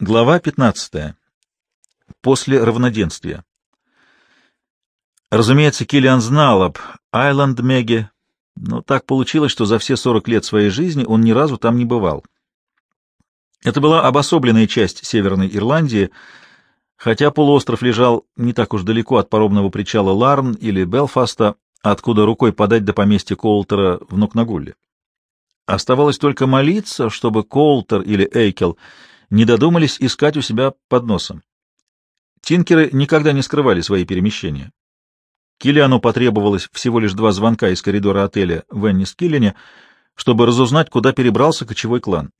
Глава 15. После равноденствия. Разумеется, Киллиан знал об Айленд-Меге, но так получилось, что за все 40 лет своей жизни он ни разу там не бывал. Это была обособленная часть Северной Ирландии, хотя полуостров лежал не так уж далеко от паромного причала Ларн или Белфаста, откуда рукой подать до поместья Коултера в Нокнагулле. Оставалось только молиться, чтобы Коултер или Эйкел — не додумались искать у себя под носом. Тинкеры никогда не скрывали свои перемещения. Киллиану потребовалось всего лишь два звонка из коридора отеля в Эннис-Киллине, чтобы разузнать, куда перебрался кочевой клан.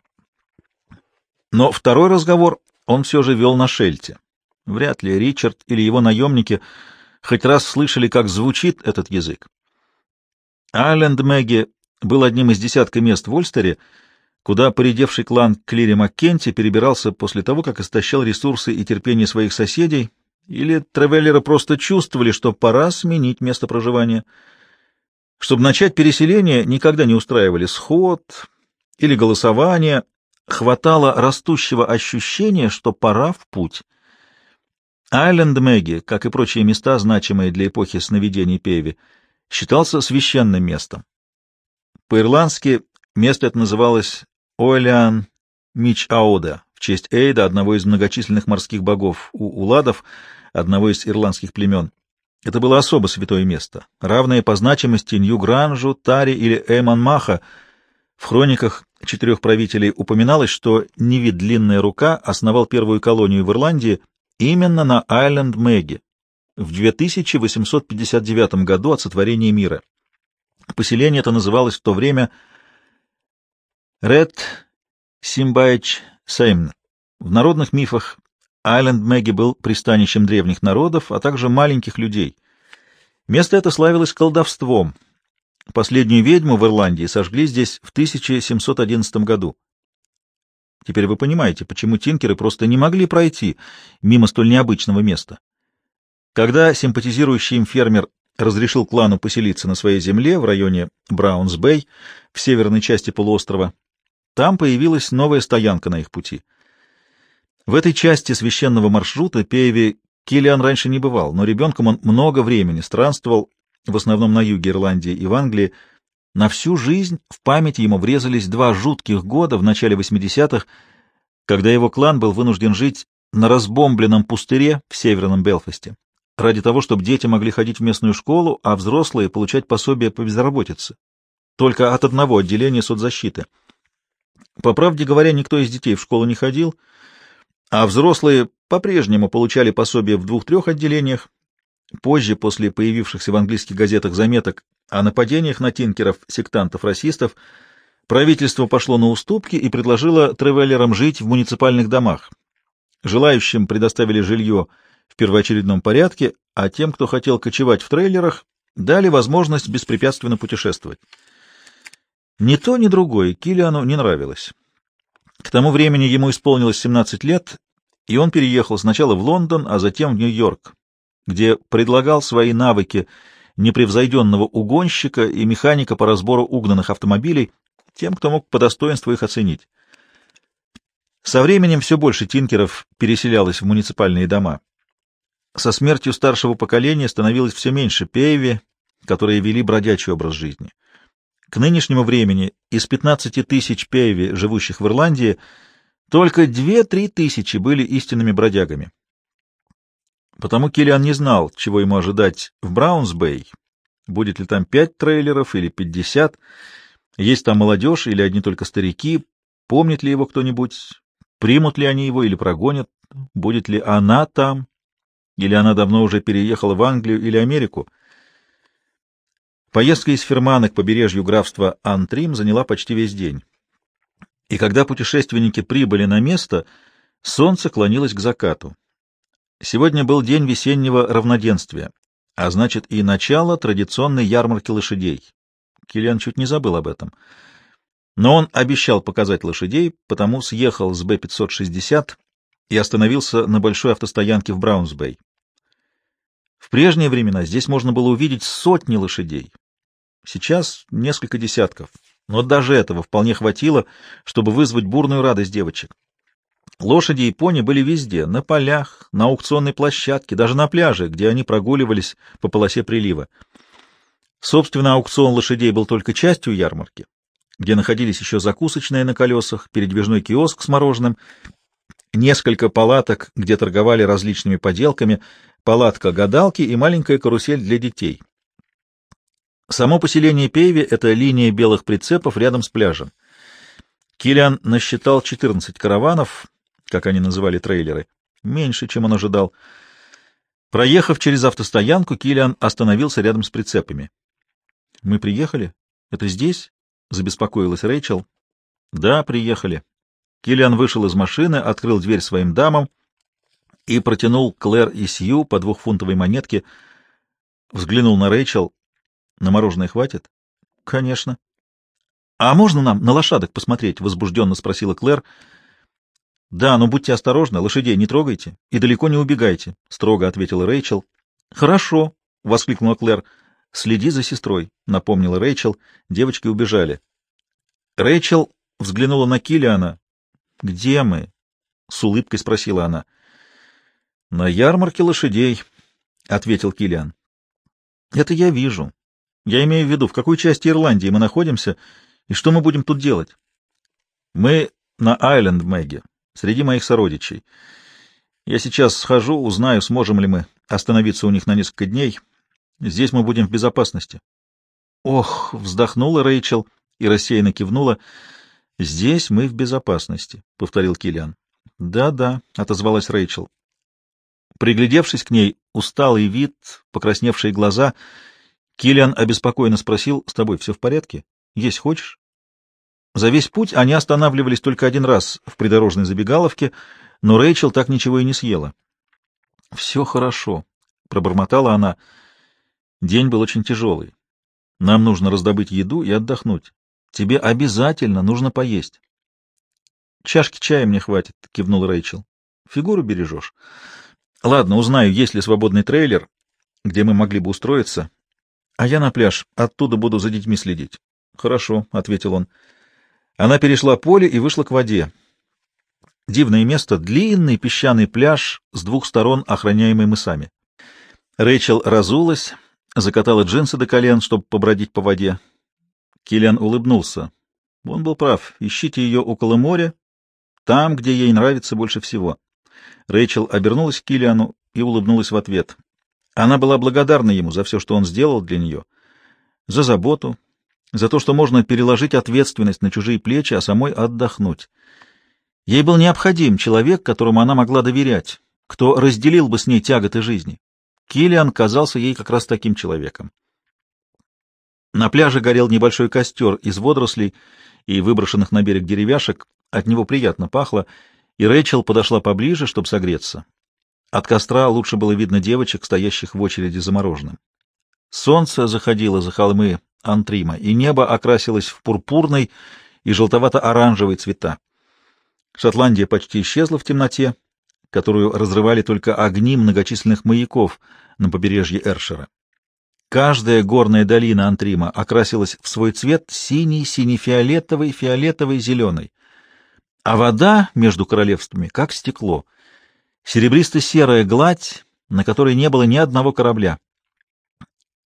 Но второй разговор он все же вел на шельте. Вряд ли Ричард или его наемники хоть раз слышали, как звучит этот язык. Айленд Мэгги был одним из десятка мест в Ольстере, куда поредевший клан Клири Маккенти перебирался после того, как истощал ресурсы и терпение своих соседей, или тревеллеры просто чувствовали, что пора сменить место проживания. Чтобы начать переселение, никогда не устраивали сход или голосование, хватало растущего ощущения, что пора в путь. Айленд Мэгги, как и прочие места, значимые для эпохи сновидений Певи, считался священным местом. По-ирландски место это называлось Олиан Мич Ауда в честь Эйда, одного из многочисленных морских богов у уладов, одного из ирландских племен. Это было особо святое место, равное по значимости Нью-Гранжу, Таре или Эйман-Маха. В хрониках четырех правителей упоминалось, что Невид Длинная Рука основал первую колонию в Ирландии именно на Айленд-Мэгги в 2859 году от сотворения мира. Поселение это называлось в то время Ред Симбайч Сеймн. В народных мифах Айленд Мэгги был пристанищем древних народов, а также маленьких людей. Место это славилось колдовством. Последнюю ведьму в Ирландии сожгли здесь в 1711 году. Теперь вы понимаете, почему тинкеры просто не могли пройти мимо столь необычного места. Когда симпатизирующий им фермер разрешил клану поселиться на своей земле в районе Браунс-Бэй в северной части полуострова, там появилась новая стоянка на их пути. В этой части священного маршрута Пееви Киллиан раньше не бывал, но ребенком он много времени странствовал, в основном на юге Ирландии и в Англии. На всю жизнь в памяти ему врезались два жутких года в начале 80-х, когда его клан был вынужден жить на разбомбленном пустыре в северном Белфасте, ради того, чтобы дети могли ходить в местную школу, а взрослые получать пособие по безработице. Только от одного отделения соцзащиты — по правде говоря, никто из детей в школу не ходил, а взрослые по-прежнему получали пособие в двух-трех отделениях. Позже, после появившихся в английских газетах заметок о нападениях на тинкеров, сектантов, расистов, правительство пошло на уступки и предложило тревеллерам жить в муниципальных домах. Желающим предоставили жилье в первоочередном порядке, а тем, кто хотел кочевать в трейлерах, дали возможность беспрепятственно путешествовать. Ни то, ни другое Килиану не нравилось. К тому времени ему исполнилось 17 лет, и он переехал сначала в Лондон, а затем в Нью-Йорк, где предлагал свои навыки непревзойденного угонщика и механика по разбору угнанных автомобилей тем, кто мог по достоинству их оценить. Со временем все больше тинкеров переселялось в муниципальные дома. Со смертью старшего поколения становилось все меньше пейви, которые вели бродячий образ жизни. К нынешнему времени из 15 тысяч пейви, живущих в Ирландии, только 2-3 тысячи были истинными бродягами. Потому Киллиан не знал, чего ему ожидать в Браунсбей. Будет ли там пять трейлеров или пятьдесят, есть там молодежь или одни только старики, помнит ли его кто-нибудь, примут ли они его или прогонят, будет ли она там, или она давно уже переехала в Англию или Америку. Поездка из Фермана к побережью графства Антрим заняла почти весь день. И когда путешественники прибыли на место, солнце клонилось к закату. Сегодня был день весеннего равноденствия, а значит и начало традиционной ярмарки лошадей. Киллиан чуть не забыл об этом. Но он обещал показать лошадей, потому съехал с Б-560 и остановился на большой автостоянке в Браунсбей. В прежние времена здесь можно было увидеть сотни лошадей, Сейчас несколько десятков, но даже этого вполне хватило, чтобы вызвать бурную радость девочек. Лошади и пони были везде — на полях, на аукционной площадке, даже на пляже, где они прогуливались по полосе прилива. Собственно, аукцион лошадей был только частью ярмарки, где находились еще закусочные на колесах, передвижной киоск с мороженым, несколько палаток, где торговали различными поделками, палатка гадалки и маленькая карусель для детей. Само поселение Пейви — это линия белых прицепов рядом с пляжем. Килиан насчитал 14 караванов, как они называли трейлеры, меньше, чем он ожидал. Проехав через автостоянку, Килиан остановился рядом с прицепами. — Мы приехали? Это здесь? — забеспокоилась Рэйчел. — Да, приехали. Килиан вышел из машины, открыл дверь своим дамам и протянул Клэр и Сью по двухфунтовой монетке. Взглянул на Рэйчел. На мороженое хватит? — Конечно. — А можно нам на лошадок посмотреть? — возбужденно спросила Клэр. — Да, но будьте осторожны, лошадей не трогайте и далеко не убегайте, — строго ответила Рэйчел. — Хорошо, — воскликнула Клэр. — Следи за сестрой, — напомнила Рэйчел. Девочки убежали. Рэйчел взглянула на Киллиана. — Где мы? — с улыбкой спросила она. — На ярмарке лошадей, — ответил Киллиан. — Это я вижу. Я имею в виду, в какой части Ирландии мы находимся и что мы будем тут делать? Мы на Айленд-Мэгге, среди моих сородичей. Я сейчас схожу, узнаю, сможем ли мы остановиться у них на несколько дней. Здесь мы будем в безопасности. Ох, вздохнула Рэйчел и рассеянно кивнула. Здесь мы в безопасности, повторил Килиан. Да-да, отозвалась Рэйчел. Приглядевшись к ней, усталый вид, покрасневшие глаза — Киллиан обеспокоенно спросил, — С тобой все в порядке? Есть хочешь? За весь путь они останавливались только один раз в придорожной забегаловке, но Рэйчел так ничего и не съела. — Все хорошо, — пробормотала она. День был очень тяжелый. Нам нужно раздобыть еду и отдохнуть. Тебе обязательно нужно поесть. — Чашки чая мне хватит, — кивнул Рэйчел. — Фигуру бережешь. — Ладно, узнаю, есть ли свободный трейлер, где мы могли бы устроиться. — А я на пляж. Оттуда буду за детьми следить. — Хорошо, — ответил он. Она перешла поле и вышла к воде. Дивное место — длинный песчаный пляж с двух сторон, охраняемый мысами. Рэйчел разулась, закатала джинсы до колен, чтобы побродить по воде. Киллиан улыбнулся. Он был прав. Ищите ее около моря, там, где ей нравится больше всего. Рэйчел обернулась к Киллиану и улыбнулась в ответ. Она была благодарна ему за все, что он сделал для нее, за заботу, за то, что можно переложить ответственность на чужие плечи, а самой отдохнуть. Ей был необходим человек, которому она могла доверять, кто разделил бы с ней тяготы жизни. Киллиан казался ей как раз таким человеком. На пляже горел небольшой костер из водорослей и выброшенных на берег деревяшек, от него приятно пахло, и Рэйчел подошла поближе, чтобы согреться. От костра лучше было видно девочек, стоящих в очереди за мороженым. Солнце заходило за холмы Антрима, и небо окрасилось в пурпурный и желтовато-оранжевый цвета. Шотландия почти исчезла в темноте, которую разрывали только огни многочисленных маяков на побережье Эршера. Каждая горная долина Антрима окрасилась в свой цвет синий, сине-фиолетовый, фиолетовый, зеленый. А вода между королевствами как стекло — серебристо-серая гладь, на которой не было ни одного корабля.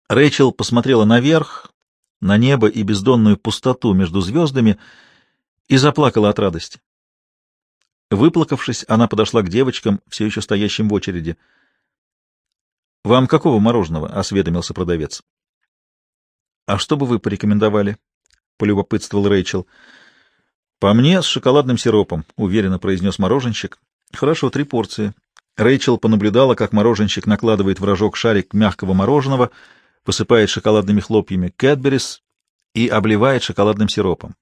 Рэйчел посмотрела наверх, на небо и бездонную пустоту между звездами и заплакала от радости. Выплакавшись, она подошла к девочкам, все еще стоящим в очереди. — Вам какого мороженого? — осведомился продавец. — А что бы вы порекомендовали? — полюбопытствовал Рэйчел. — По мне, с шоколадным сиропом, — уверенно произнес мороженщик. Хорошо, три порции. Рэйчел понаблюдала, как мороженщик накладывает в рожок шарик мягкого мороженого, посыпает шоколадными хлопьями Кэтберис и обливает шоколадным сиропом.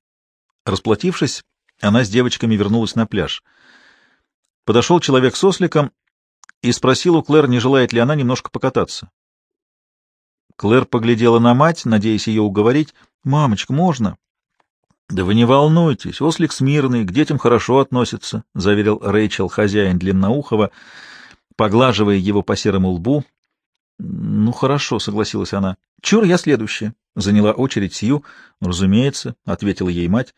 Расплатившись, она с девочками вернулась на пляж. Подошел человек с осликом и спросил у Клэр, не желает ли она немножко покататься. Клэр поглядела на мать, надеясь ее уговорить. «Мамочка, можно?» — Да вы не волнуйтесь, ослик смирный, к детям хорошо относится, — заверил Рэйчел хозяин Длинноухова, поглаживая его по серому лбу. — Ну, хорошо, — согласилась она. — Чур, я следующая, — заняла очередь Сью. — Разумеется, — ответила ей мать.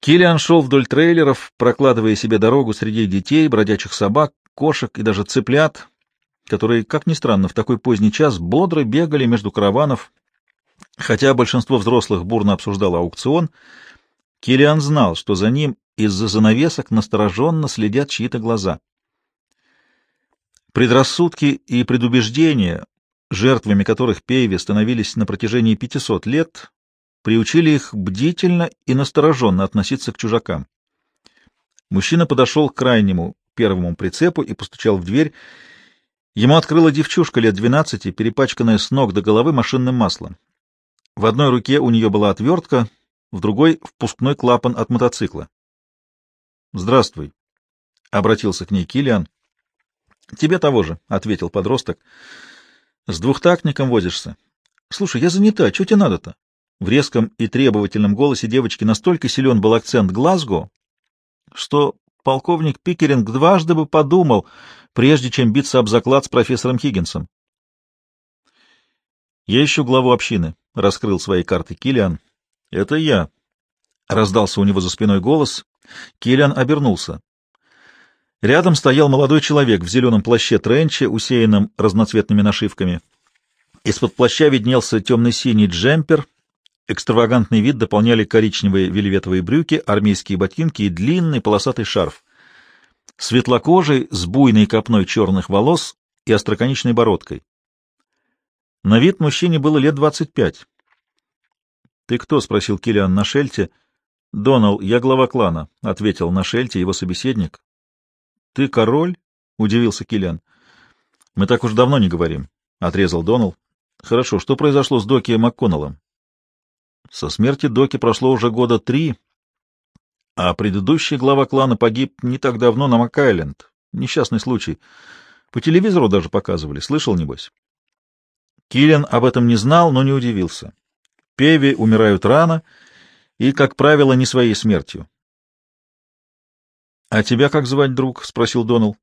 Киллиан шел вдоль трейлеров, прокладывая себе дорогу среди детей, бродячих собак, кошек и даже цыплят, которые, как ни странно, в такой поздний час бодро бегали между караванов. Хотя большинство взрослых бурно обсуждало аукцион, Киллиан знал, что за ним из-за занавесок настороженно следят чьи-то глаза. Предрассудки и предубеждения, жертвами которых Пейви становились на протяжении 500 лет, приучили их бдительно и настороженно относиться к чужакам. Мужчина подошел к крайнему первому прицепу и постучал в дверь. Ему открыла девчушка лет двенадцати, перепачканная с ног до головы машинным маслом. В одной руке у нее была отвертка, в другой — впускной клапан от мотоцикла. «Здравствуй», — обратился к ней Килиан. «Тебе того же», — ответил подросток. «С двухтактником возишься. Слушай, я занята, что тебе надо-то?» В резком и требовательном голосе девочки настолько силен был акцент Глазго, что полковник Пикеринг дважды бы подумал, прежде чем биться об заклад с профессором Хиггинсом. «Я ищу главу общины», — раскрыл свои карты Килиан. «Это я», — раздался у него за спиной голос. Килиан обернулся. Рядом стоял молодой человек в зеленом плаще тренче, усеянном разноцветными нашивками. Из-под плаща виднелся темно-синий джемпер. Экстравагантный вид дополняли коричневые вельветовые брюки, армейские ботинки и длинный полосатый шарф. Светлокожий, с буйной копной черных волос и остроконечной бородкой. На вид мужчине было лет двадцать пять. — Ты кто? — спросил Килиан на шельте. — Донал, я глава клана, — ответил на шельте его собеседник. Ты король? — удивился Киллиан. — Мы так уж давно не говорим, — отрезал Донал. — Хорошо, что произошло с Доки МакКоннеллом? Со смерти Доки прошло уже года три, а предыдущий глава клана погиб не так давно на Макайленд. Несчастный случай. По телевизору даже показывали. Слышал, небось? Киллиан об этом не знал, но не удивился. Певи умирают рано и, как правило, не своей смертью. — А тебя как звать, друг? — спросил Донал.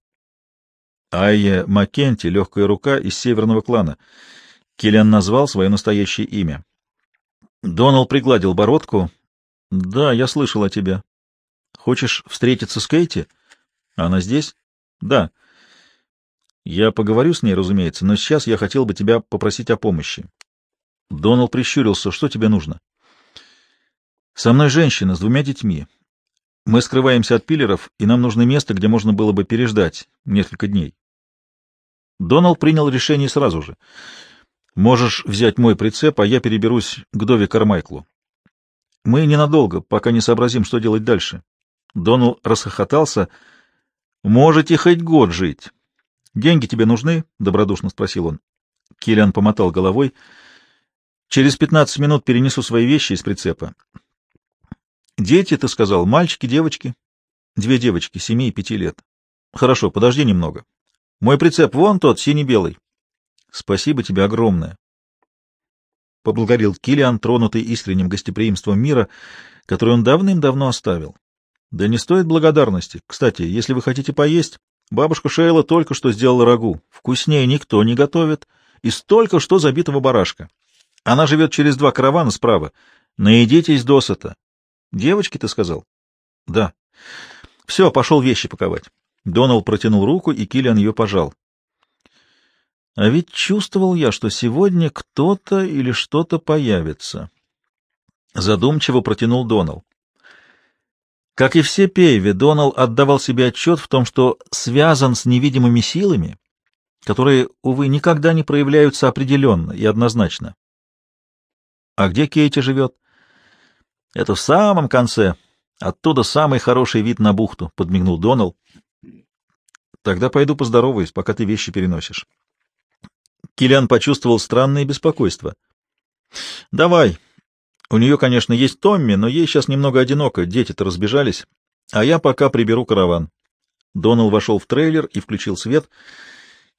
— Айя Маккенти, легкая рука из северного клана. Киллиан назвал свое настоящее имя. Донал пригладил бородку. — Да, я слышал о тебе. — Хочешь встретиться с Кейти? — Она здесь? — Да. — Я поговорю с ней, разумеется, но сейчас я хотел бы тебя попросить о помощи. Донал прищурился. — Что тебе нужно? — Со мной женщина с двумя детьми. Мы скрываемся от пиллеров, и нам нужно место, где можно было бы переждать несколько дней. Доналд принял решение сразу же. Можешь взять мой прицеп, а я переберусь к Дове Кармайклу. Мы ненадолго, пока не сообразим, что делать дальше. Доналд расхохотался. Можете хоть год жить. Деньги тебе нужны? Добродушно спросил он. Киллиан помотал головой. Через пятнадцать минут перенесу свои вещи из прицепа. Дети, ты сказал, мальчики, девочки? Две девочки, семи и пяти лет. Хорошо, подожди немного. Мой прицеп вон тот, синий-белый. Спасибо тебе огромное. Поблагодарил Килиан, тронутый искренним гостеприимством мира, который он давным-давно оставил. Да не стоит благодарности. Кстати, если вы хотите поесть, бабушка Шейла только что сделала рагу. Вкуснее никто не готовит. И столько что забитого барашка. Она живет через два каравана справа. Наедитесь досыта. Девочки, ты сказал? Да. Все, пошел вещи паковать. Донал протянул руку, и Киллиан ее пожал. А ведь чувствовал я, что сегодня кто-то или что-то появится. Задумчиво протянул Донал. Как и все Пейви, Донал отдавал себе отчет в том, что связан с невидимыми силами, которые, увы, никогда не проявляются определенно и однозначно. А где Кейти живет? — Это в самом конце. Оттуда самый хороший вид на бухту, — подмигнул Донал. — Тогда пойду поздороваюсь, пока ты вещи переносишь. Киллиан почувствовал странное беспокойство. — Давай. У нее, конечно, есть Томми, но ей сейчас немного одиноко, дети-то разбежались. А я пока приберу караван. Донал вошел в трейлер и включил свет.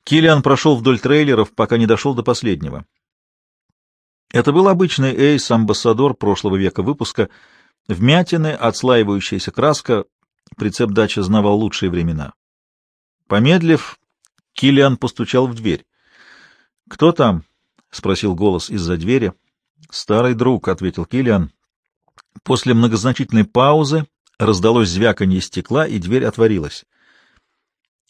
Киллиан прошел вдоль трейлеров, пока не дошел до последнего. Это был обычный Эйс, амбассадор прошлого века выпуска. Вмятины, отслаивающаяся краска. Прицеп дачи знавал лучшие времена. Помедлив, Килиан постучал в дверь. — Кто там? — спросил голос из-за двери. — Старый друг, — ответил Килиан. После многозначительной паузы раздалось звяканье стекла, и дверь отворилась.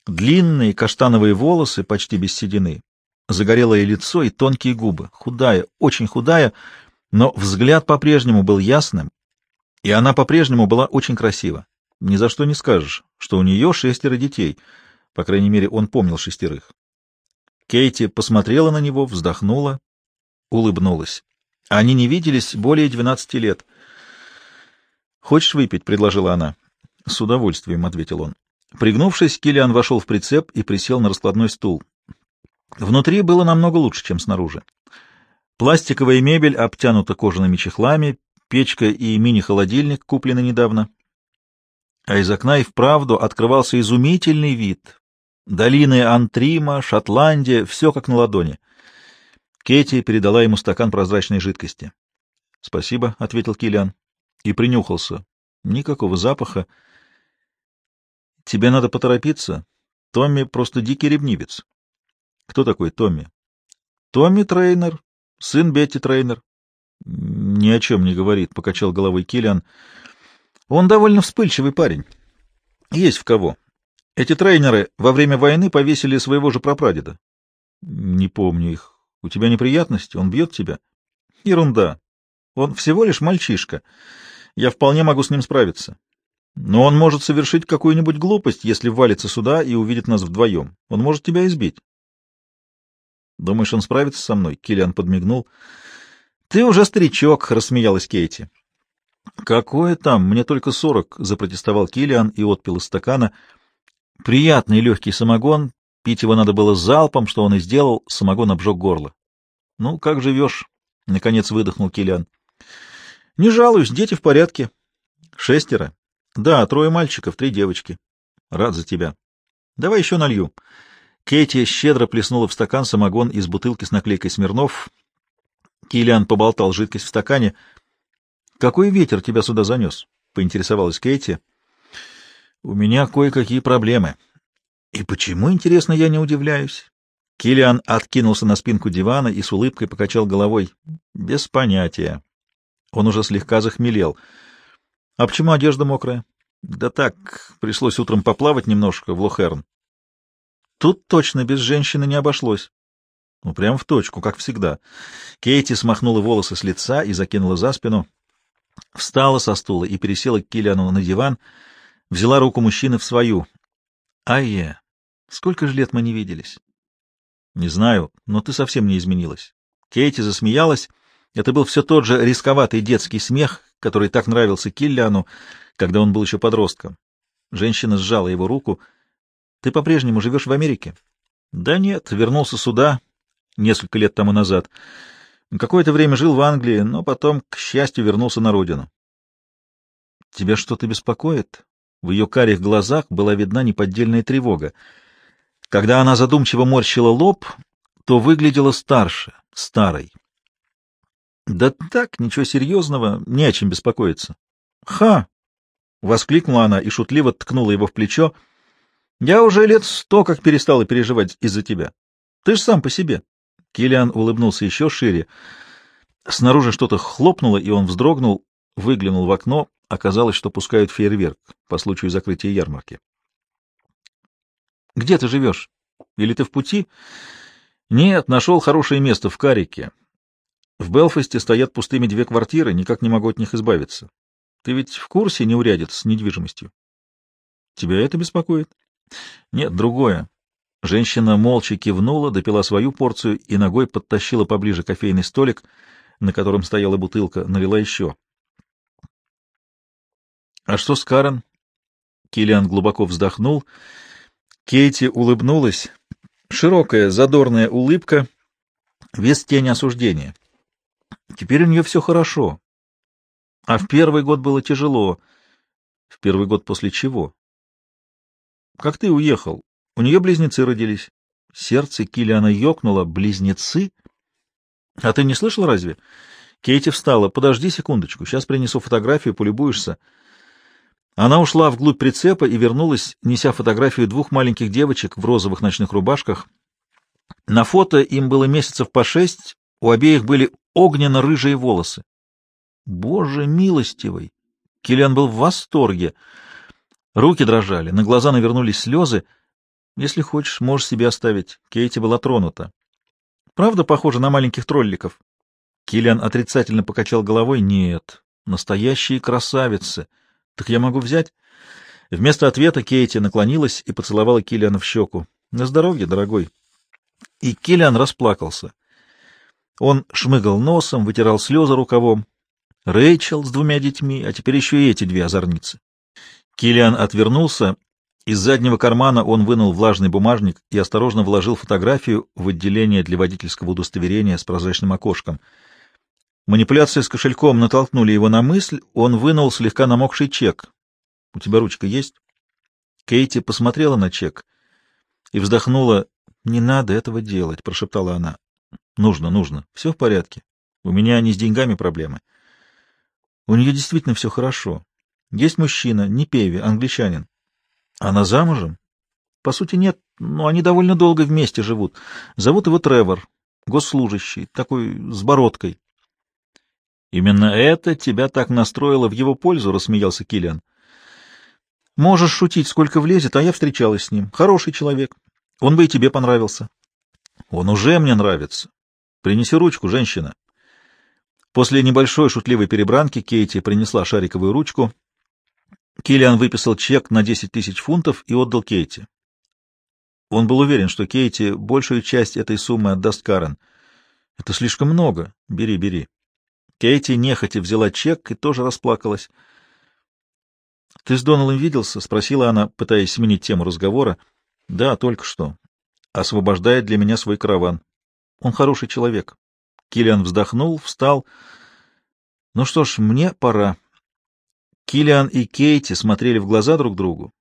Длинные каштановые волосы, почти без седины, загорелое лицо и тонкие губы, худая, очень худая, но взгляд по-прежнему был ясным, и она по-прежнему была очень красива. Ни за что не скажешь, что у нее шестеро детей, по крайней мере, он помнил шестерых. Кейти посмотрела на него, вздохнула, улыбнулась. Они не виделись более двенадцати лет. «Хочешь выпить?» — предложила она. «С удовольствием», — ответил он. Пригнувшись, Килиан вошел в прицеп и присел на раскладной стул. Внутри было намного лучше, чем снаружи. Пластиковая мебель обтянута кожаными чехлами, печка и мини-холодильник куплены недавно. А из окна и вправду открывался изумительный вид. Долины Антрима, Шотландия — все как на ладони. Кетти передала ему стакан прозрачной жидкости. — Спасибо, — ответил Килиан и принюхался. Никакого запаха. — Тебе надо поторопиться. Томми просто дикий ревнивец. — Кто такой Томми? — Томми Трейнер, сын Бетти Трейнер. — Ни о чем не говорит, — покачал головой Килиан. — Он довольно вспыльчивый парень. Есть в кого. Эти трейнеры во время войны повесили своего же прапрадеда. — Не помню их. У тебя неприятности? Он бьет тебя? — Ерунда. Он всего лишь мальчишка. Я вполне могу с ним справиться. Но он может совершить какую-нибудь глупость, если валится сюда и увидит нас вдвоем. Он может тебя избить. Думаешь, он справится со мной? Киллиан подмигнул. Ты уже старичок, рассмеялась Кейти. Какое там? Мне только сорок, запротестовал Киллиан и отпил из стакана. Приятный легкий самогон. Пить его надо было залпом, что он и сделал. Самогон обжег горло. Ну, как живешь? Наконец выдохнул Киллиан. Не жалуюсь, дети в порядке. Шестеро. Да, трое мальчиков, три девочки. Рад за тебя. Давай еще налью. Кейти щедро плеснула в стакан самогон из бутылки с наклейкой Смирнов. Килиан поболтал жидкость в стакане. Какой ветер тебя сюда занес? поинтересовалась Кейти. У меня кое-какие проблемы. И почему, интересно, я не удивляюсь? Килиан откинулся на спинку дивана и с улыбкой покачал головой. Без понятия. Он уже слегка захмелел. — А почему одежда мокрая? — Да так, пришлось утром поплавать немножко в Лохерн. Тут точно без женщины не обошлось. Ну, прям в точку, как всегда. Кейти смахнула волосы с лица и закинула за спину. Встала со стула и пересела к Киллиану на диван, взяла руку мужчины в свою. — Айе, сколько же лет мы не виделись? — Не знаю, но ты совсем не изменилась. Кейти засмеялась это был все тот же рисковатый детский смех, который так нравился Киллиану, когда он был еще подростком. Женщина сжала его руку. — Ты по-прежнему живешь в Америке? — Да нет, вернулся сюда несколько лет тому назад. Какое-то время жил в Англии, но потом, к счастью, вернулся на родину. — Тебя что-то беспокоит? В ее карих глазах была видна неподдельная тревога. Когда она задумчиво морщила лоб, то выглядела старше, старой. Да так, ничего серьезного, не о чем беспокоиться. Ха! воскликнула она и шутливо ткнула его в плечо. Я уже лет сто как перестала переживать из-за тебя. Ты ж сам по себе. Килиан улыбнулся еще шире. Снаружи что-то хлопнуло, и он вздрогнул, выглянул в окно. Оказалось, что пускают фейерверк по случаю закрытия ярмарки. «Где ты живешь? Или ты в пути?» «Нет, нашел хорошее место в Карике. В Белфасте стоят пустыми две квартиры, никак не могу от них избавиться. Ты ведь в курсе неурядиц с недвижимостью? Тебя это беспокоит? Нет, другое. Женщина молча кивнула, допила свою порцию и ногой подтащила поближе кофейный столик, на котором стояла бутылка, налила еще. — А что с Карен? Киллиан глубоко вздохнул. Кейти улыбнулась. Широкая, задорная улыбка, без тени осуждения. Теперь у нее все хорошо. А в первый год было тяжело. В первый год после чего? Как ты уехал? У нее близнецы родились. Сердце Киллиана ёкнуло. Близнецы? А ты не слышал разве? Кейти встала. Подожди секундочку. Сейчас принесу фотографию, полюбуешься. Она ушла вглубь прицепа и вернулась, неся фотографию двух маленьких девочек в розовых ночных рубашках. На фото им было месяцев по шесть, у обеих были огненно-рыжие волосы. Боже милостивый! Киллиан был в восторге. Руки дрожали, на глаза навернулись слезы. Если хочешь, можешь себе оставить. Кейти была тронута. Правда похожа на маленьких тролликов? Киллиан отрицательно покачал головой. Нет, настоящие красавицы. Так я могу взять? Вместо ответа Кейти наклонилась и поцеловала Киллиана в щеку. На здоровье, дорогой. И Киллиан расплакался. Он шмыгал носом, вытирал слезы рукавом. Рэйчел с двумя детьми, а теперь еще и эти две озорницы. Киллиан отвернулся. Из заднего кармана он вынул влажный бумажник и осторожно вложил фотографию в отделение для водительского удостоверения с прозрачным окошком. Манипуляции с кошельком натолкнули его на мысль, он вынул слегка намокший чек. — У тебя ручка есть? Кейти посмотрела на чек и вздохнула. — Не надо этого делать, — прошептала она. — Нужно, нужно. Все в порядке. У меня не с деньгами проблемы. У нее действительно все хорошо. Есть мужчина, не Певи, англичанин. Она замужем? По сути, нет, но они довольно долго вместе живут. Зовут его Тревор, госслужащий, такой с бородкой. Именно это тебя так настроило в его пользу, рассмеялся Киллиан. Можешь шутить, сколько влезет, а я встречалась с ним. Хороший человек. Он бы и тебе понравился. Он уже мне нравится. Принеси ручку, женщина. После небольшой шутливой перебранки Кейти принесла шариковую ручку. Киллиан выписал чек на 10 тысяч фунтов и отдал Кейти. Он был уверен, что Кейти большую часть этой суммы отдаст Карен. Это слишком много. Бери, бери. Кейти нехотя взяла чек и тоже расплакалась. — Ты с Доналом виделся? — спросила она, пытаясь сменить тему разговора. — Да, только что. Освобождает для меня свой караван. Он хороший человек. Киллиан вздохнул, встал. — Ну что ж, мне пора. Киллиан и Кейти смотрели в глаза друг другу.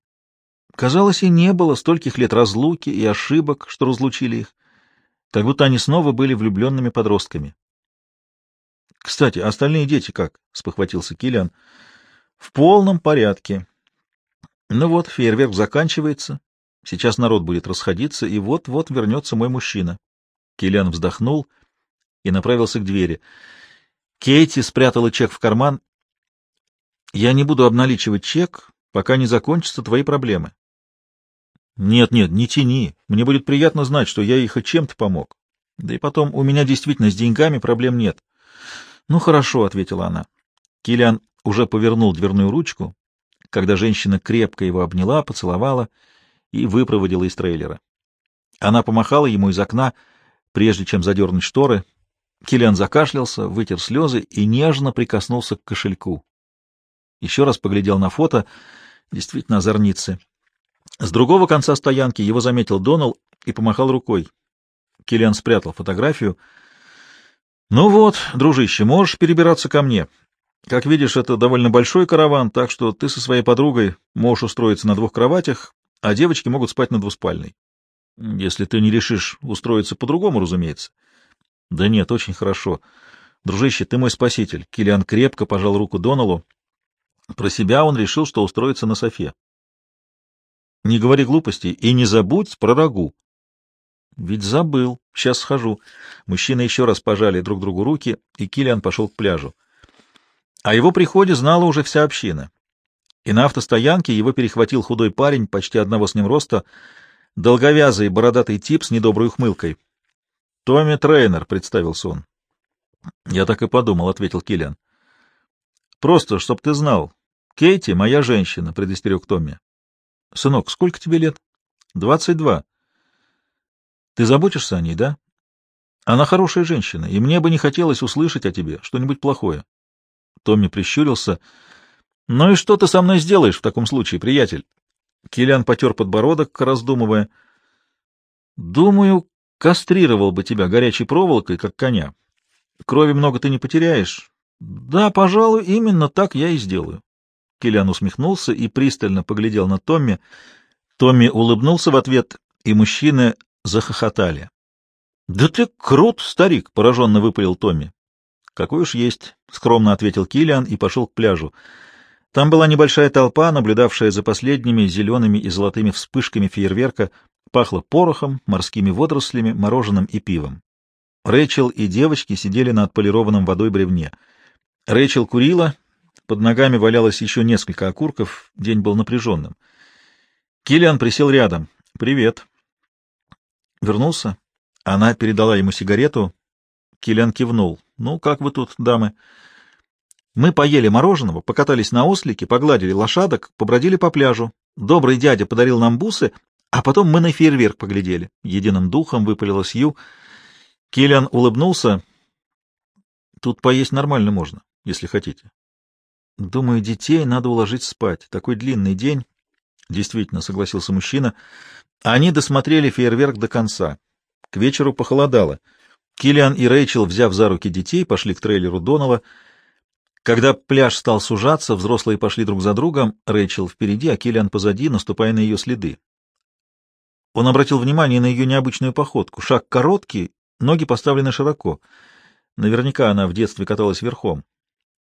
Казалось, и не было стольких лет разлуки и ошибок, что разлучили их, как будто они снова были влюбленными подростками. — Кстати, остальные дети как? — спохватился Киллиан. — в полном порядке. Ну вот, фейерверк заканчивается. Сейчас народ будет расходиться, и вот-вот вернется мой мужчина. Киллиан вздохнул и направился к двери. Кейти спрятала чек в карман. Я не буду обналичивать чек, пока не закончатся твои проблемы. Нет, нет, не тяни. Мне будет приятно знать, что я их хоть чем-то помог. Да и потом, у меня действительно с деньгами проблем нет. Ну, хорошо, — ответила она. Киллиан уже повернул дверную ручку, когда женщина крепко его обняла, поцеловала и выпроводила из трейлера. Она помахала ему из окна, прежде чем задернуть шторы. Киллиан закашлялся, вытер слезы и нежно прикоснулся к кошельку. Еще раз поглядел на фото, действительно озорницы. С другого конца стоянки его заметил Донал и помахал рукой. Киллиан спрятал фотографию. — Ну вот, дружище, можешь перебираться ко мне. Как видишь, это довольно большой караван, так что ты со своей подругой можешь устроиться на двух кроватях, а девочки могут спать на двуспальной. Если ты не решишь устроиться по-другому, разумеется. Да нет, очень хорошо. Дружище, ты мой спаситель. Килиан крепко пожал руку Доналу. Про себя он решил, что устроится на софе. Не говори глупостей и не забудь про рагу. Ведь забыл. Сейчас схожу. Мужчины еще раз пожали друг другу руки, и Килиан пошел к пляжу. О его приходе знала уже вся община. И на автостоянке его перехватил худой парень, почти одного с ним роста, долговязый бородатый тип с недоброй ухмылкой. — Томми Трейнер, — представился он. — Я так и подумал, — ответил Киллиан. — Просто, чтоб ты знал. Кейти — моя женщина, — предостерег Томми. — Сынок, сколько тебе лет? — Двадцать два. — Ты заботишься о ней, да? Она хорошая женщина, и мне бы не хотелось услышать о тебе что-нибудь плохое. Томми прищурился. — Ну и что ты со мной сделаешь в таком случае, приятель? Киллиан потер подбородок, раздумывая. — Думаю, кастрировал бы тебя горячей проволокой, как коня. Крови много ты не потеряешь. — Да, пожалуй, именно так я и сделаю. Киллиан усмехнулся и пристально поглядел на Томми. Томми улыбнулся в ответ, и мужчины захохотали. — Да ты крут, старик! — пораженно выпалил Томми. Какой уж есть, — скромно ответил Килиан и пошел к пляжу. Там была небольшая толпа, наблюдавшая за последними зелеными и золотыми вспышками фейерверка, пахло порохом, морскими водорослями, мороженым и пивом. Рэйчел и девочки сидели на отполированном водой бревне. Рэйчел курила, под ногами валялось еще несколько окурков, день был напряженным. Киллиан присел рядом. «Привет». Вернулся? Она передала ему сигарету. Киллиан кивнул. «Ну, как вы тут, дамы?» Мы поели мороженого, покатались на ослике, погладили лошадок, побродили по пляжу. Добрый дядя подарил нам бусы, а потом мы на фейерверк поглядели. Единым духом выпалила Сью. Киллиан улыбнулся. Тут поесть нормально можно, если хотите. Думаю, детей надо уложить спать. Такой длинный день. Действительно, согласился мужчина. Они досмотрели фейерверк до конца. К вечеру похолодало. Киллиан и Рэйчел, взяв за руки детей, пошли к трейлеру Донова. Когда пляж стал сужаться, взрослые пошли друг за другом, Рэйчел впереди, а Киллиан позади, наступая на ее следы. Он обратил внимание на ее необычную походку. Шаг короткий, ноги поставлены широко. Наверняка она в детстве каталась верхом.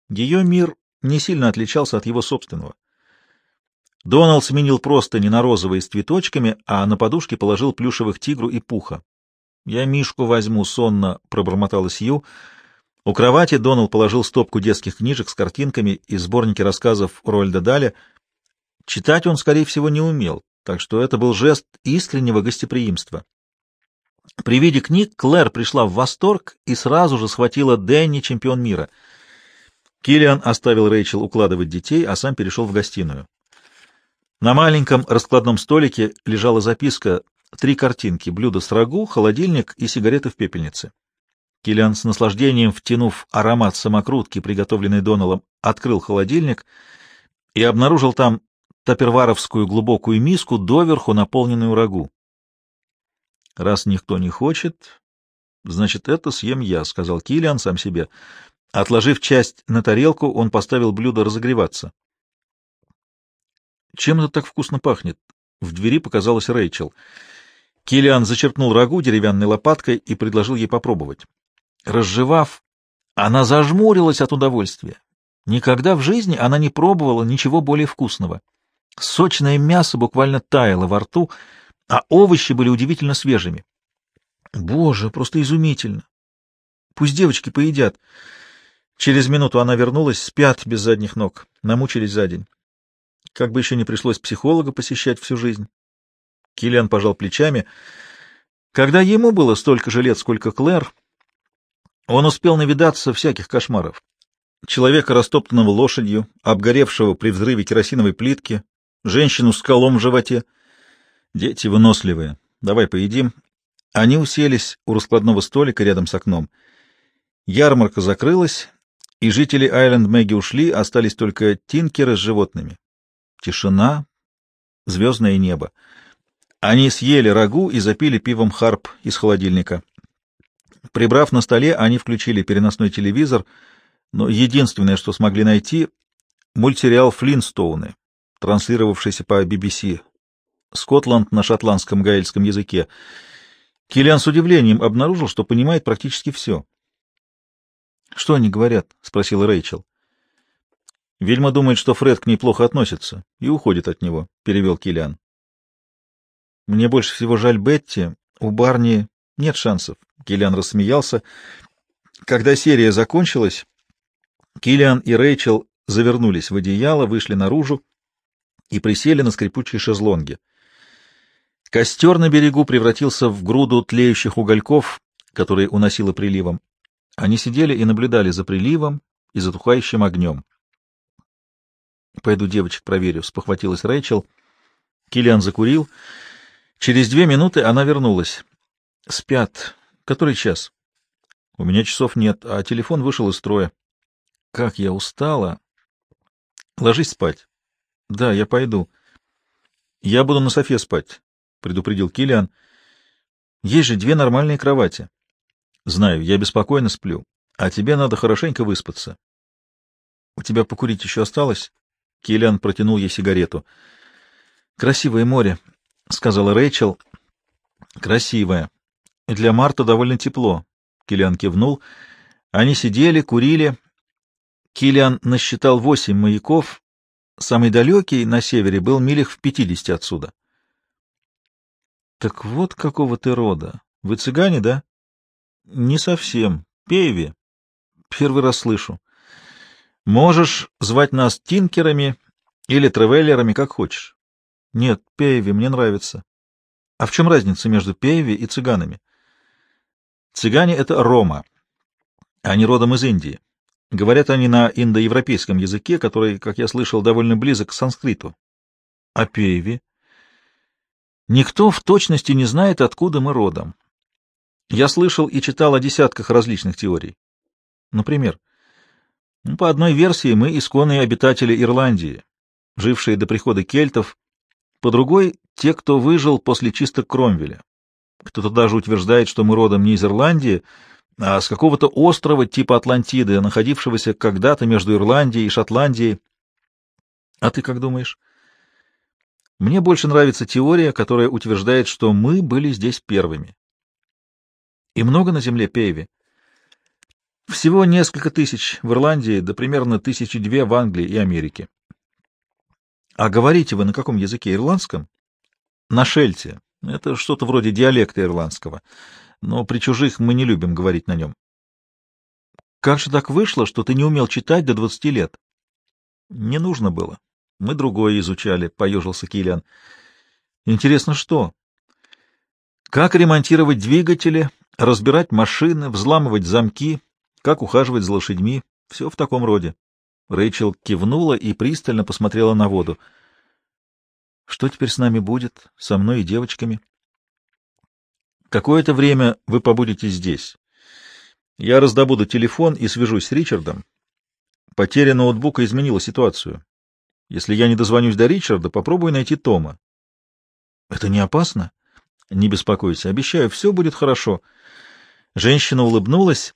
Ее мир не сильно отличался от его собственного. Доналд сменил просто не на розовые с цветочками, а на подушке положил плюшевых тигру и пуха. «Я Мишку возьму», — сонно пробормотала Сью. У кровати Доналд положил стопку детских книжек с картинками и сборники рассказов Рольда Даля. Читать он, скорее всего, не умел, так что это был жест искреннего гостеприимства. При виде книг Клэр пришла в восторг и сразу же схватила Дэнни, чемпион мира. Киллиан оставил Рэйчел укладывать детей, а сам перешел в гостиную. На маленьком раскладном столике лежала записка, три картинки, блюдо с рагу, холодильник и сигареты в пепельнице. Киллиан с наслаждением, втянув аромат самокрутки, приготовленной Доналом, открыл холодильник и обнаружил там таперваровскую глубокую миску, доверху наполненную рагу. «Раз никто не хочет, значит, это съем я», — сказал Киллиан сам себе. Отложив часть на тарелку, он поставил блюдо разогреваться. Чем это так вкусно пахнет? В двери показалась Рэйчел. Килиан зачерпнул рагу деревянной лопаткой и предложил ей попробовать. Разжевав, она зажмурилась от удовольствия. Никогда в жизни она не пробовала ничего более вкусного. Сочное мясо буквально таяло во рту, а овощи были удивительно свежими. Боже, просто изумительно! Пусть девочки поедят. Через минуту она вернулась, спят без задних ног, намучились за день. Как бы еще не пришлось психолога посещать всю жизнь. Киллиан пожал плечами. Когда ему было столько же лет, сколько Клэр, он успел навидаться всяких кошмаров. Человека, растоптанного лошадью, обгоревшего при взрыве керосиновой плитки, женщину с колом в животе. Дети выносливые. Давай поедим. Они уселись у раскладного столика рядом с окном. Ярмарка закрылась, и жители Айленд Мэгги ушли, остались только тинкеры с животными. Тишина, звездное небо. Они съели рагу и запили пивом харп из холодильника. Прибрав на столе, они включили переносной телевизор, но единственное, что смогли найти — мультсериал «Флинстоуны», транслировавшийся по BBC. Скотланд на шотландском гаэльском языке. Киллиан с удивлением обнаружил, что понимает практически все. — Что они говорят? — спросила Рэйчел. Вельма думает, что Фред к ней плохо относится и уходит от него, — перевел Киллиан. Мне больше всего жаль Бетти. У Барни нет шансов. Киллиан рассмеялся. Когда серия закончилась, Киллиан и Рэйчел завернулись в одеяло, вышли наружу и присели на скрипучие шезлонги. Костер на берегу превратился в груду тлеющих угольков, которые уносило приливом. Они сидели и наблюдали за приливом и затухающим огнем. Пойду девочек проверю, — спохватилась Рэйчел. Киллиан закурил. Через две минуты она вернулась. — Спят. Который час? — У меня часов нет, а телефон вышел из строя. — Как я устала. — Ложись спать. — Да, я пойду. — Я буду на софе спать, — предупредил Киллиан. — Есть же две нормальные кровати. — Знаю, я беспокойно сплю, а тебе надо хорошенько выспаться. — У тебя покурить еще осталось? Киллиан протянул ей сигарету. «Красивое море», — сказала Рэйчел. «Красивое. Для марта довольно тепло», — Киллиан кивнул. Они сидели, курили. Киллиан насчитал восемь маяков. Самый далекий на севере был милях в пятидесяти отсюда. «Так вот какого ты рода. Вы цыгане, да?» «Не совсем. Пееви. Первый раз слышу. Можешь звать нас тинкерами или тревеллерами, как хочешь. Нет, Пейви, мне нравится. А в чем разница между Пейви и цыганами? Цыгане — это Рома. Они родом из Индии. Говорят они на индоевропейском языке, который, как я слышал, довольно близок к санскриту. А Пейви? Никто в точности не знает, откуда мы родом. Я слышал и читал о десятках различных теорий. Например, по одной версии мы исконные обитатели Ирландии, жившие до прихода кельтов, по другой — те, кто выжил после чисток Кромвеля. Кто-то даже утверждает, что мы родом не из Ирландии, а с какого-то острова типа Атлантиды, находившегося когда-то между Ирландией и Шотландией. А ты как думаешь? Мне больше нравится теория, которая утверждает, что мы были здесь первыми. И много на земле Пейви. Всего несколько тысяч в Ирландии, да примерно тысячи две в Англии и Америке. А говорите вы на каком языке? Ирландском? На шельте. Это что-то вроде диалекта ирландского. Но при чужих мы не любим говорить на нем. Как же так вышло, что ты не умел читать до двадцати лет? Не нужно было. Мы другое изучали, — поежился Киллиан. Интересно, что? Как ремонтировать двигатели, разбирать машины, взламывать замки, как ухаживать за лошадьми, все в таком роде. Рэйчел кивнула и пристально посмотрела на воду. Что теперь с нами будет, со мной и девочками? Какое-то время вы побудете здесь. Я раздобуду телефон и свяжусь с Ричардом. Потеря ноутбука изменила ситуацию. Если я не дозвонюсь до Ричарда, попробую найти Тома. Это не опасно? Не беспокойся, обещаю, все будет хорошо. Женщина улыбнулась.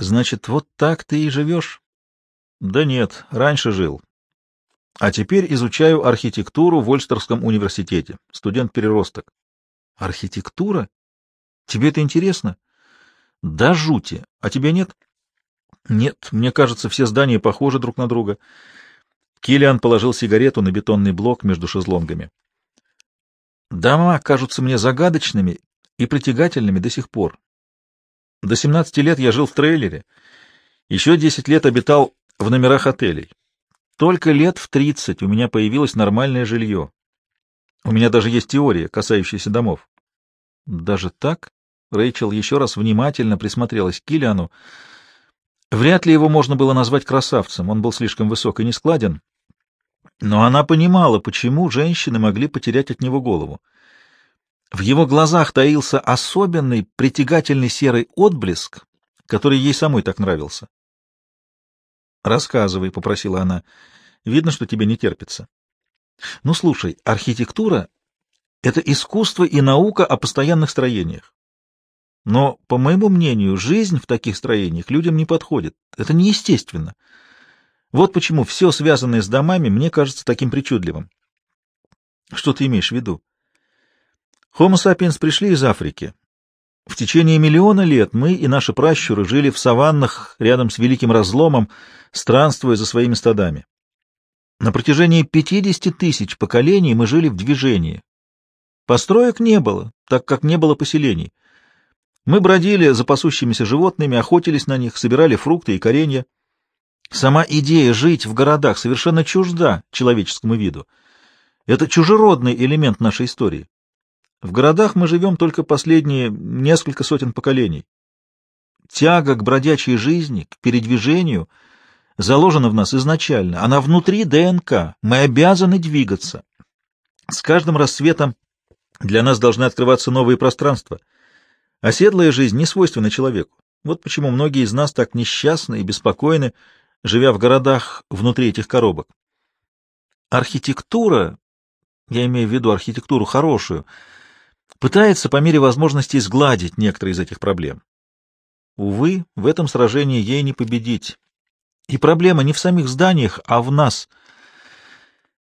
Значит, вот так ты и живешь? Да нет, раньше жил. А теперь изучаю архитектуру в Ольстерском университете. Студент-переросток. Архитектура? Тебе это интересно? Да жути. А тебе нет? Нет, мне кажется, все здания похожи друг на друга. Килиан положил сигарету на бетонный блок между шезлонгами. Дома кажутся мне загадочными и притягательными до сих пор. До 17 лет я жил в трейлере. Еще 10 лет обитал в номерах отелей. Только лет в 30 у меня появилось нормальное жилье. У меня даже есть теория, касающаяся домов. Даже так? Рэйчел еще раз внимательно присмотрелась к Киллиану. Вряд ли его можно было назвать красавцем, он был слишком высок и нескладен. Но она понимала, почему женщины могли потерять от него голову. В его глазах таился особенный, притягательный серый отблеск, который ей самой так нравился. «Рассказывай», — попросила она. «Видно, что тебе не терпится». «Ну, слушай, архитектура — это искусство и наука о постоянных строениях. Но, по моему мнению, жизнь в таких строениях людям не подходит. Это неестественно. Вот почему все, связанное с домами, мне кажется таким причудливым. Что ты имеешь в виду? Homo sapiens пришли из Африки. В течение миллиона лет мы и наши пращуры жили в саваннах рядом с великим разломом, странствуя за своими стадами. На протяжении 50 тысяч поколений мы жили в движении. Построек не было, так как не было поселений. Мы бродили за пасущимися животными, охотились на них, собирали фрукты и коренья. Сама идея жить в городах совершенно чужда человеческому виду. Это чужеродный элемент нашей истории. В городах мы живем только последние несколько сотен поколений. Тяга к бродячей жизни, к передвижению заложена в нас изначально. Она внутри ДНК. Мы обязаны двигаться. С каждым рассветом для нас должны открываться новые пространства. Оседлая жизнь не свойственна человеку. Вот почему многие из нас так несчастны и беспокойны, живя в городах внутри этих коробок. Архитектура, я имею в виду архитектуру хорошую, пытается по мере возможности сгладить некоторые из этих проблем. Увы, в этом сражении ей не победить. И проблема не в самих зданиях, а в нас.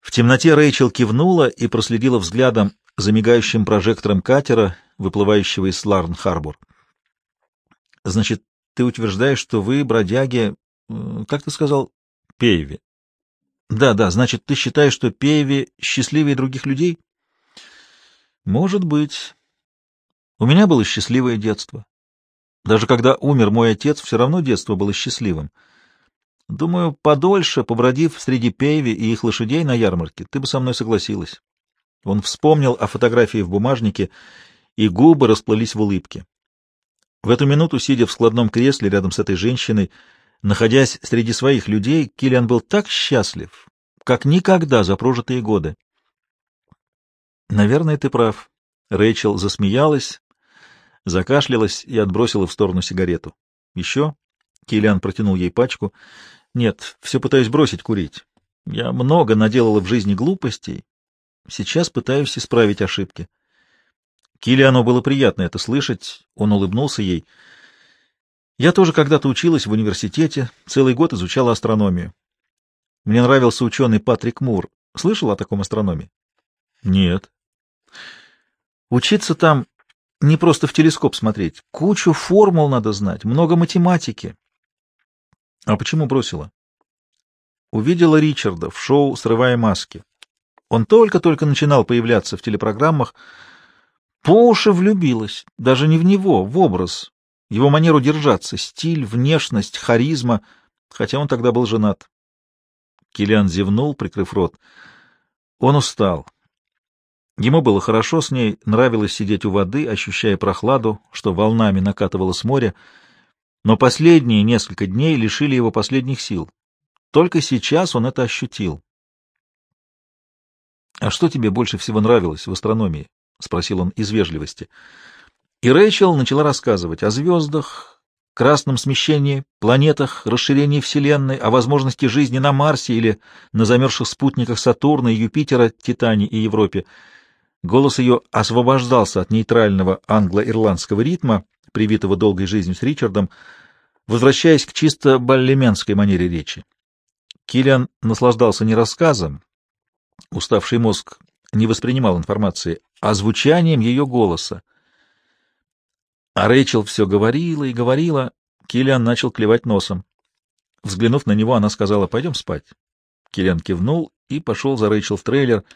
В темноте Рэйчел кивнула и проследила взглядом за мигающим прожектором катера, выплывающего из Ларн-Харбор. — Значит, ты утверждаешь, что вы, бродяги, как ты сказал, Пейви? — Да, да, значит, ты считаешь, что Пейви счастливее других людей? — Может быть. У меня было счастливое детство. Даже когда умер мой отец, все равно детство было счастливым. Думаю, подольше, побродив среди Пейви и их лошадей на ярмарке, ты бы со мной согласилась. Он вспомнил о фотографии в бумажнике, и губы расплылись в улыбке. В эту минуту, сидя в складном кресле рядом с этой женщиной, находясь среди своих людей, Киллиан был так счастлив, как никогда за прожитые годы. «Наверное, ты прав». Рэйчел засмеялась, закашлялась и отбросила в сторону сигарету. «Еще?» — Киллиан протянул ей пачку. «Нет, все пытаюсь бросить курить. Я много наделала в жизни глупостей. Сейчас пытаюсь исправить ошибки». Киллиану было приятно это слышать, он улыбнулся ей. «Я тоже когда-то училась в университете, целый год изучала астрономию. Мне нравился ученый Патрик Мур. Слышал о таком астрономе?» «Нет». «Учиться там не просто в телескоп смотреть. Кучу формул надо знать, много математики. А почему бросила? Увидела Ричарда в шоу «Срывая маски». Он только-только начинал появляться в телепрограммах. По уши влюбилась, даже не в него, в образ, его манеру держаться, стиль, внешность, харизма, хотя он тогда был женат. Киллиан зевнул, прикрыв рот. Он устал. Ему было хорошо с ней, нравилось сидеть у воды, ощущая прохладу, что волнами накатывало с моря, но последние несколько дней лишили его последних сил. Только сейчас он это ощутил. — А что тебе больше всего нравилось в астрономии? — спросил он из вежливости. И Рэйчел начала рассказывать о звездах, красном смещении, планетах, расширении Вселенной, о возможности жизни на Марсе или на замерзших спутниках Сатурна и Юпитера, Титане и Европе. Голос ее освобождался от нейтрального англо-ирландского ритма, привитого долгой жизнью с Ричардом, возвращаясь к чисто баллеменской манере речи. Киллиан наслаждался не рассказом, уставший мозг не воспринимал информации, а звучанием ее голоса. А Рэйчел все говорила и говорила, Киллиан начал клевать носом. Взглянув на него, она сказала, «Пойдем спать». Киллиан кивнул и пошел за Рэйчел в трейлер —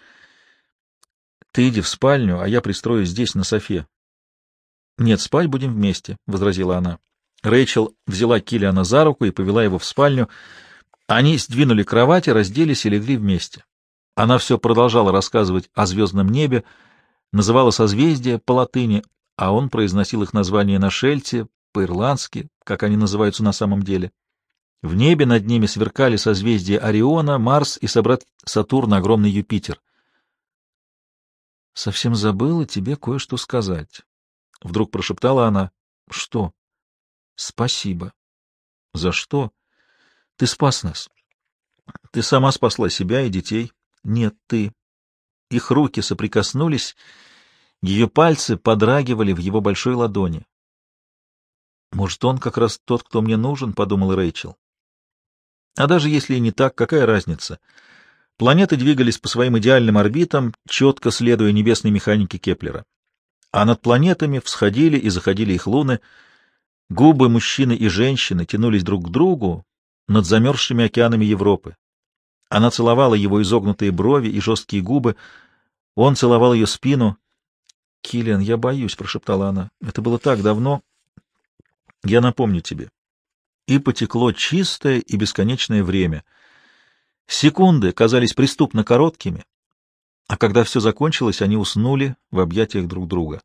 ты иди в спальню, а я пристроюсь здесь, на софе. — Нет, спать будем вместе, — возразила она. Рэйчел взяла Киллиана за руку и повела его в спальню. Они сдвинули кровати, разделись и легли вместе. Она все продолжала рассказывать о звездном небе, называла созвездия по латыни, а он произносил их названия на шельте, по-ирландски, как они называются на самом деле. В небе над ними сверкали созвездия Ориона, Марс и собрат Сатурна, огромный Юпитер — Совсем забыла тебе кое-что сказать. Вдруг прошептала она. Что? Спасибо. За что? Ты спас нас. Ты сама спасла себя и детей. Нет, ты. Их руки соприкоснулись, ее пальцы подрагивали в его большой ладони. Может, он как раз тот, кто мне нужен, подумал Рэйчел. А даже если и не так, какая разница? — Планеты двигались по своим идеальным орбитам, четко следуя небесной механике Кеплера. А над планетами всходили и заходили их луны. Губы мужчины и женщины тянулись друг к другу над замерзшими океанами Европы. Она целовала его изогнутые брови и жесткие губы. Он целовал ее спину. — Киллиан, я боюсь, — прошептала она. — Это было так давно. Я напомню тебе. И потекло чистое и бесконечное время — Секунды казались преступно короткими, а когда все закончилось, они уснули в объятиях друг друга.